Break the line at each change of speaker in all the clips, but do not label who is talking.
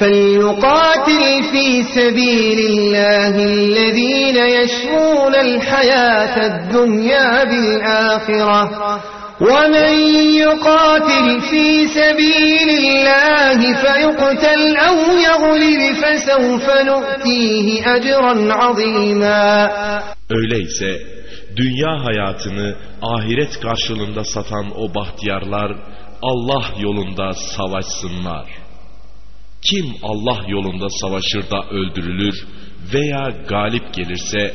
فليقاتل في سبيل الله الذين يشرون الحياة الدنيا بالآخرة ومن يقاتل في سبيل الله فيقتل أو يغلب فسوف نؤتيه أجرا عظيما
Öyleyse dünya hayatını ahiret karşılığında satan o bahtiyarlar Allah yolunda savaşsınlar. Kim Allah yolunda savaşır da öldürülür veya galip gelirse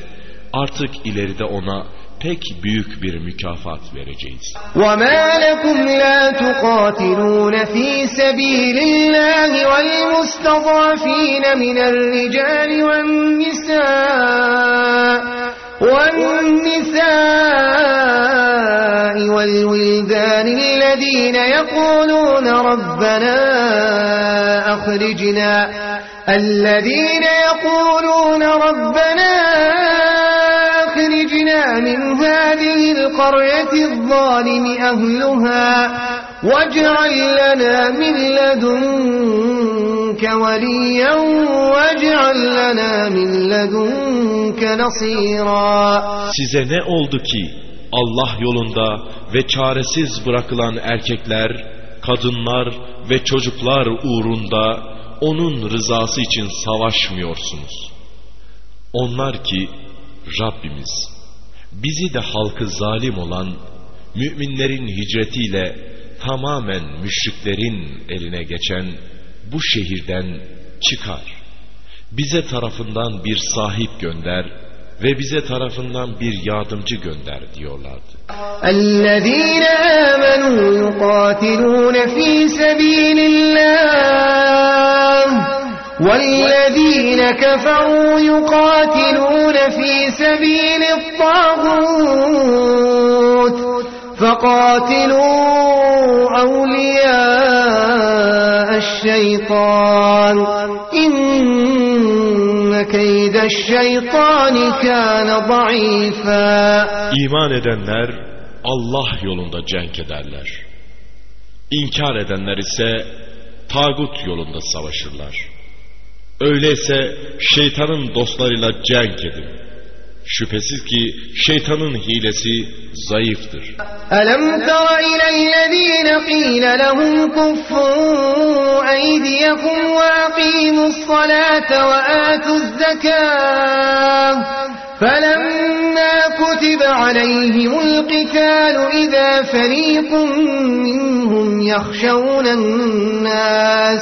artık ileride ona pek büyük bir mükafat vereceğiz.
وما لكم لا تقاتلون في سبيل الله والمستضعفين من الرجال والنساء والنساء الذين يقولون ربنا أخرجنا. الذين يقولون ربنا أخرجنا من هذه القرية الظالم أهلها واجعل لنا من لدنك وليا واجعل لنا من لدنك نصيرا.
Size ne oldu ki Allah yolunda ve çaresiz bırakılan erkekler, kadınlar ve çocuklar uğrunda onun rızası için savaşmıyorsunuz? Onlar ki Rabbimiz bizi de halkı zalim olan müminlerin hicretiyle tamamen müşriklerin eline geçen bu şehirden çıkar. Bize tarafından bir sahip gönder ve bize tarafından bir yardımcı gönder diyorlardı.
الذين آمنوا يقاتلون في سبيل الله والذين كفروا يقاتلون في سبيل الطاغوت فقاتلوا أولياء الشيطان إن كيد الشيطان كان ضعيفا
İman edenler Allah yolunda cenk ederler. İnkar edenler ise tağut yolunda savaşırlar. Öyleyse şeytanın dostlarıyla cenk edin. Şüphesiz ki şeytanın hilesi zayıftır.
Alam tara ilellezine qila lahum kuffu aydiyakum wa aqimus salata wa atuz zekâh فلما كتب عليهم القتال إذا فريق منهم يخشون الناس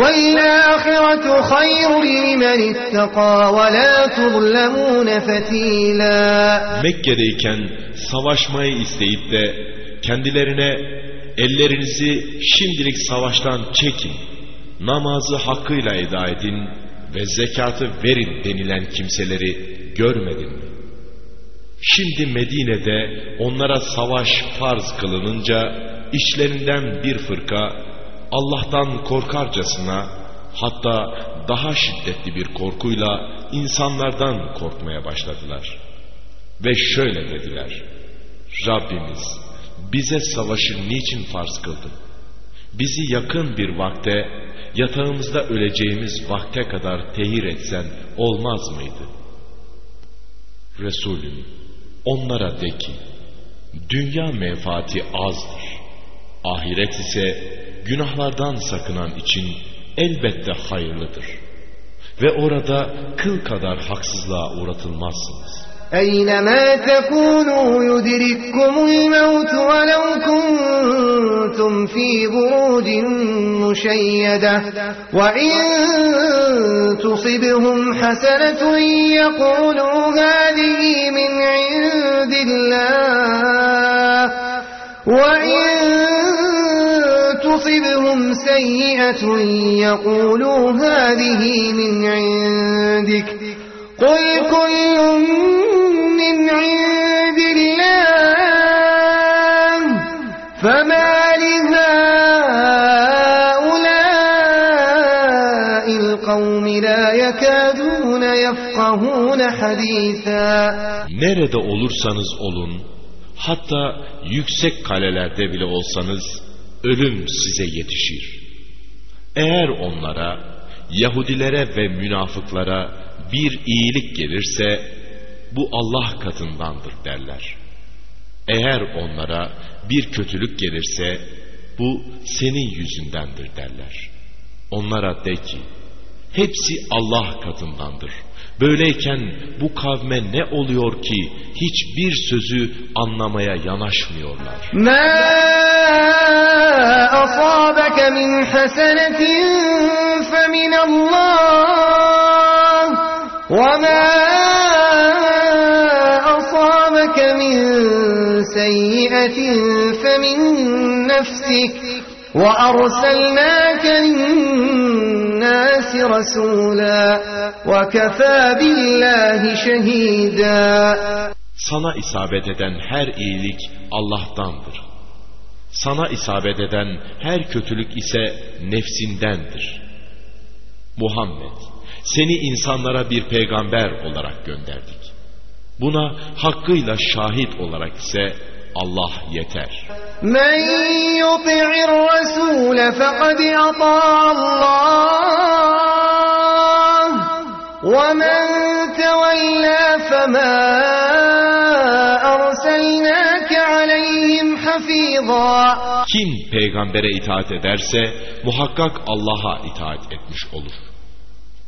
والآخرة خير لمن اتقى ولا تظلمون فتيلا
Mekke'deyken savaşmayı isteyip de kendilerine ellerinizi şimdilik savaştan çekin, namazı hakkıyla eda edin ve zekatı verin denilen kimseleri görmedin mi? Şimdi Medine'de onlara savaş farz kılınınca içlerinden bir fırka Allah'tan korkarcasına hatta daha şiddetli bir korkuyla insanlardan korkmaya başladılar. Ve şöyle dediler. Rabbimiz bize savaşı niçin farz kıldın? Bizi yakın bir vakte yatağımızda öleceğimiz vakte kadar tehir etsen olmaz mıydı? Resulüm onlara de ki dünya menfaati azdır. Ahiret ise günahlardan sakınan için elbette hayırlıdır. Ve orada kıl kadar haksızlığa uğratılmazsınız.
أينما تكونوا يدرككم الموت ولو كنتم في بروج مشيدة وإن تصبهم حسنة يقولوا هذه من عند الله وإن تصبهم سيئة يقولوا هذه من عندك قل كل من عند الله فما لهؤلاء القوم لا يكادون يفقهون حديثا
Nerede olursanız olun, hatta yüksek kalelerde bile olsanız, ölüm size yetişir. Eğer onlara, Yahudilere ve münafıklara bir iyilik gelirse, bu Allah katındandır derler. Eğer onlara bir kötülük gelirse, bu senin yüzündendir derler. Onlara de ki, hepsi Allah katındandır. Böyleyken bu kavme ne oluyor ki hiçbir sözü anlamaya yanaşmıyorlar.
ما أصابك من حسنة فمن الله وما أصابك من سيئة فمن نفسك وأرسلناك للناس رسولا وكفى بالله شهيدا
Sana isabet eden her iyilik Allah'tandır. Sana isabet eden her kötülük ise nefsindendir. Muhammed, seni insanlara bir peygamber olarak gönderdik. Buna hakkıyla şahit olarak ise Allah yeter.
Men yuti'ir rasule fekad Allah ve men tevella fema
Kim peygambere itaat ederse muhakkak Allah'a itaat etmiş olur.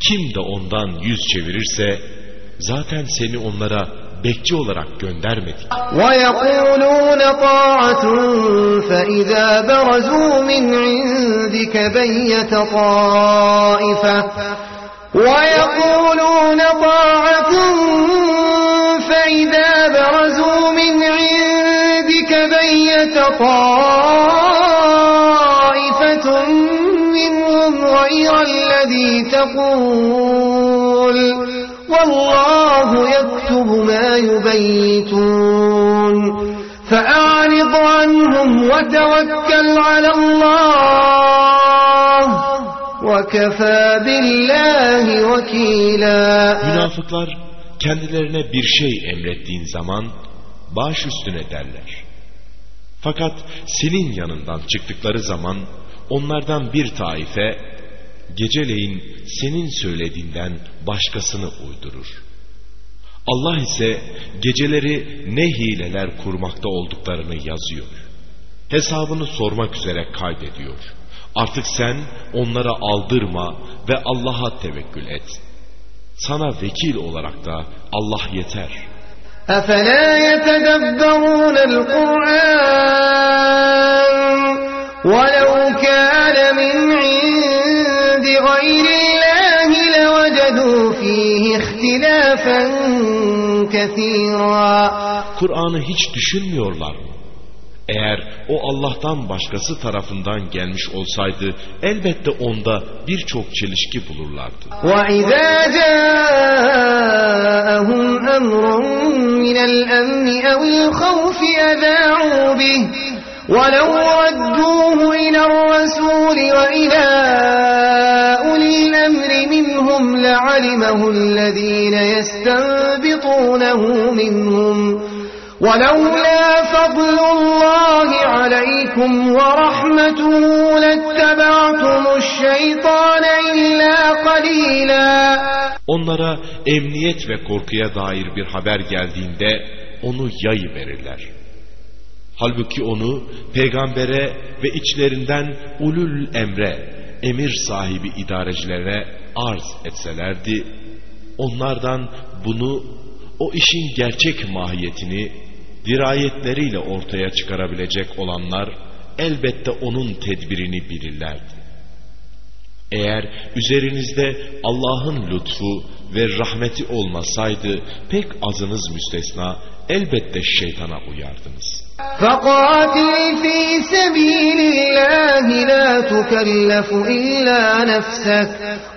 Kim de ondan yüz çevirirse zaten seni onlara bekçi olarak göndermedik.
ويقولون طاعة فإذا برزوا من عندك بيت طائفة ويقولون طاعة طائفة منهم غير الذي تقول والله يكتب ما يبيتون فأعرض عنهم وتوكل على الله وكفى بالله وكيلا
Münafıklar kendilerine bir şey emrettiğin zaman baş üstüne derler. Fakat senin yanından çıktıkları zaman onlardan bir taife geceleyin senin söylediğinden başkasını uydurur. Allah ise geceleri ne hileler kurmakta olduklarını yazıyor. Hesabını sormak üzere kaydediyor. Artık sen onlara aldırma ve Allah'a tevekkül et. Sana vekil olarak da Allah yeter.
أفلا يتدبرون القرآن ولو كان من عند غير الله لوجدوا فيه اختلافا كثيرا
Kur'an'ı hiç düşünmüyorlar mı? Eğer o Allah'tan başkası tarafından gelmiş olsaydı elbette onda birçok çelişki bulurlardı.
وإذا جاءهم أمر من الأمن أو الخوف أذاعوا به ولو ردوه إلى الرسول وإلى أولي الأمر منهم لعلمه الذين يستنبطونه منهم ولولا فضل الله عليكم ورحمته لاتبعتم الشيطان إلا قليلا
Onlara emniyet ve korkuya dair bir haber geldiğinde onu yayı verirler. Halbuki onu peygambere ve içlerinden ulul emre, emir sahibi idarecilere arz etselerdi, onlardan bunu, o işin gerçek mahiyetini dirayetleriyle ortaya çıkarabilecek olanlar elbette onun tedbirini bilirlerdi. Eğer üzerinizde Allah'ın lütfu ve rahmeti olmasaydı pek azınız müstesna elbette şeytana uyardınız.
فقاتل في سبيل الله لا تكلف إلا نفسك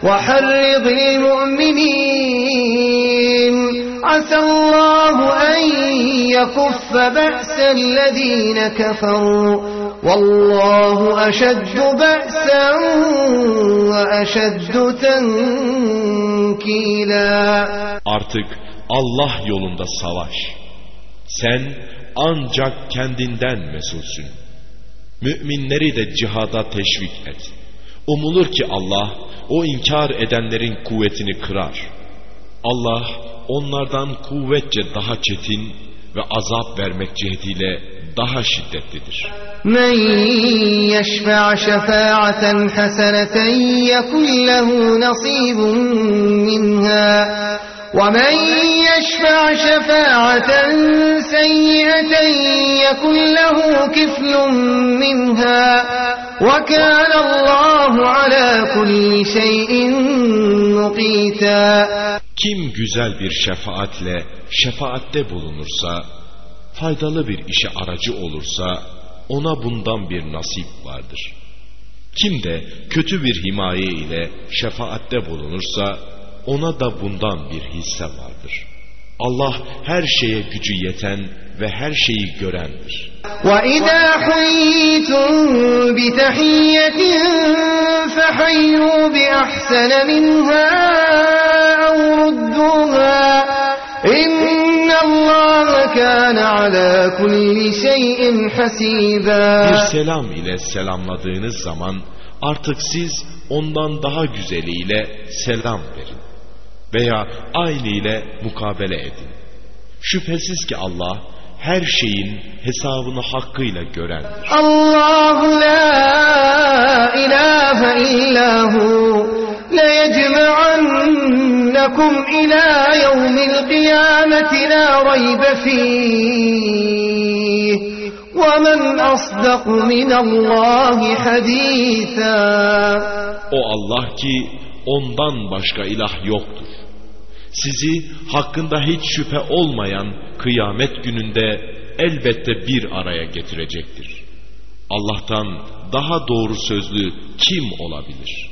وحرض المؤمنين عسى الله أن يكف بأس الذين كفروا والله أشد بأسا وأشد تنكيلا
Artık Allah yolunda savaş. Sen ancak kendinden mesulsün. Müminleri de cihada teşvik et. Umulur ki Allah o inkar edenlerin kuvvetini kırar. Allah onlardan kuvvetçe daha çetin ve azap vermek cihetiyle daha şiddetlidir.
من يشفع شفاعة حسنة يكن له نصيب منها ومن يشفع شفاعة سيئة يكن له كفل منها وكان الله على كل شيء مقيتا
Kim güzel bir şefaatle şefaatte bulunursa, faydalı bir işe aracı olursa, ona bundan bir nasip vardır. Kim de kötü bir himaye ile şefaatte bulunursa, ona da bundan bir hisse vardır. Allah her şeye gücü yeten ve her şeyi görendir.
وَإِذَا حُيِّيتُم بِتَحِيَّةٍ فَحَيُّوا بِأَحْسَنَ مِنْهَا أَوْ رُدُّوهَا إِنَّ اللَّهَ كَانَ عَلَى كُلِّ شَيْءٍ
Bir
حَسِيبًا
selam ile selamladığınız zaman artık siz ondan daha güzeliyle selam verin. Veya aynı ile mukabele edin. Şüphesiz ki Allah her şeyin hesabını hakkıyla görendir.
الله لا إله إلا هو ليجمعنكم إلى يوم القيامة لا ريب فيه ومن أصدق من الله حديثا
O Allah ki ondan başka ilah yoktur. Sizi hakkında hiç şüphe olmayan kıyamet gününde elbette bir araya getirecektir. Allah'tan daha doğru sözlü kim olabilir?